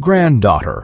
granddaughter.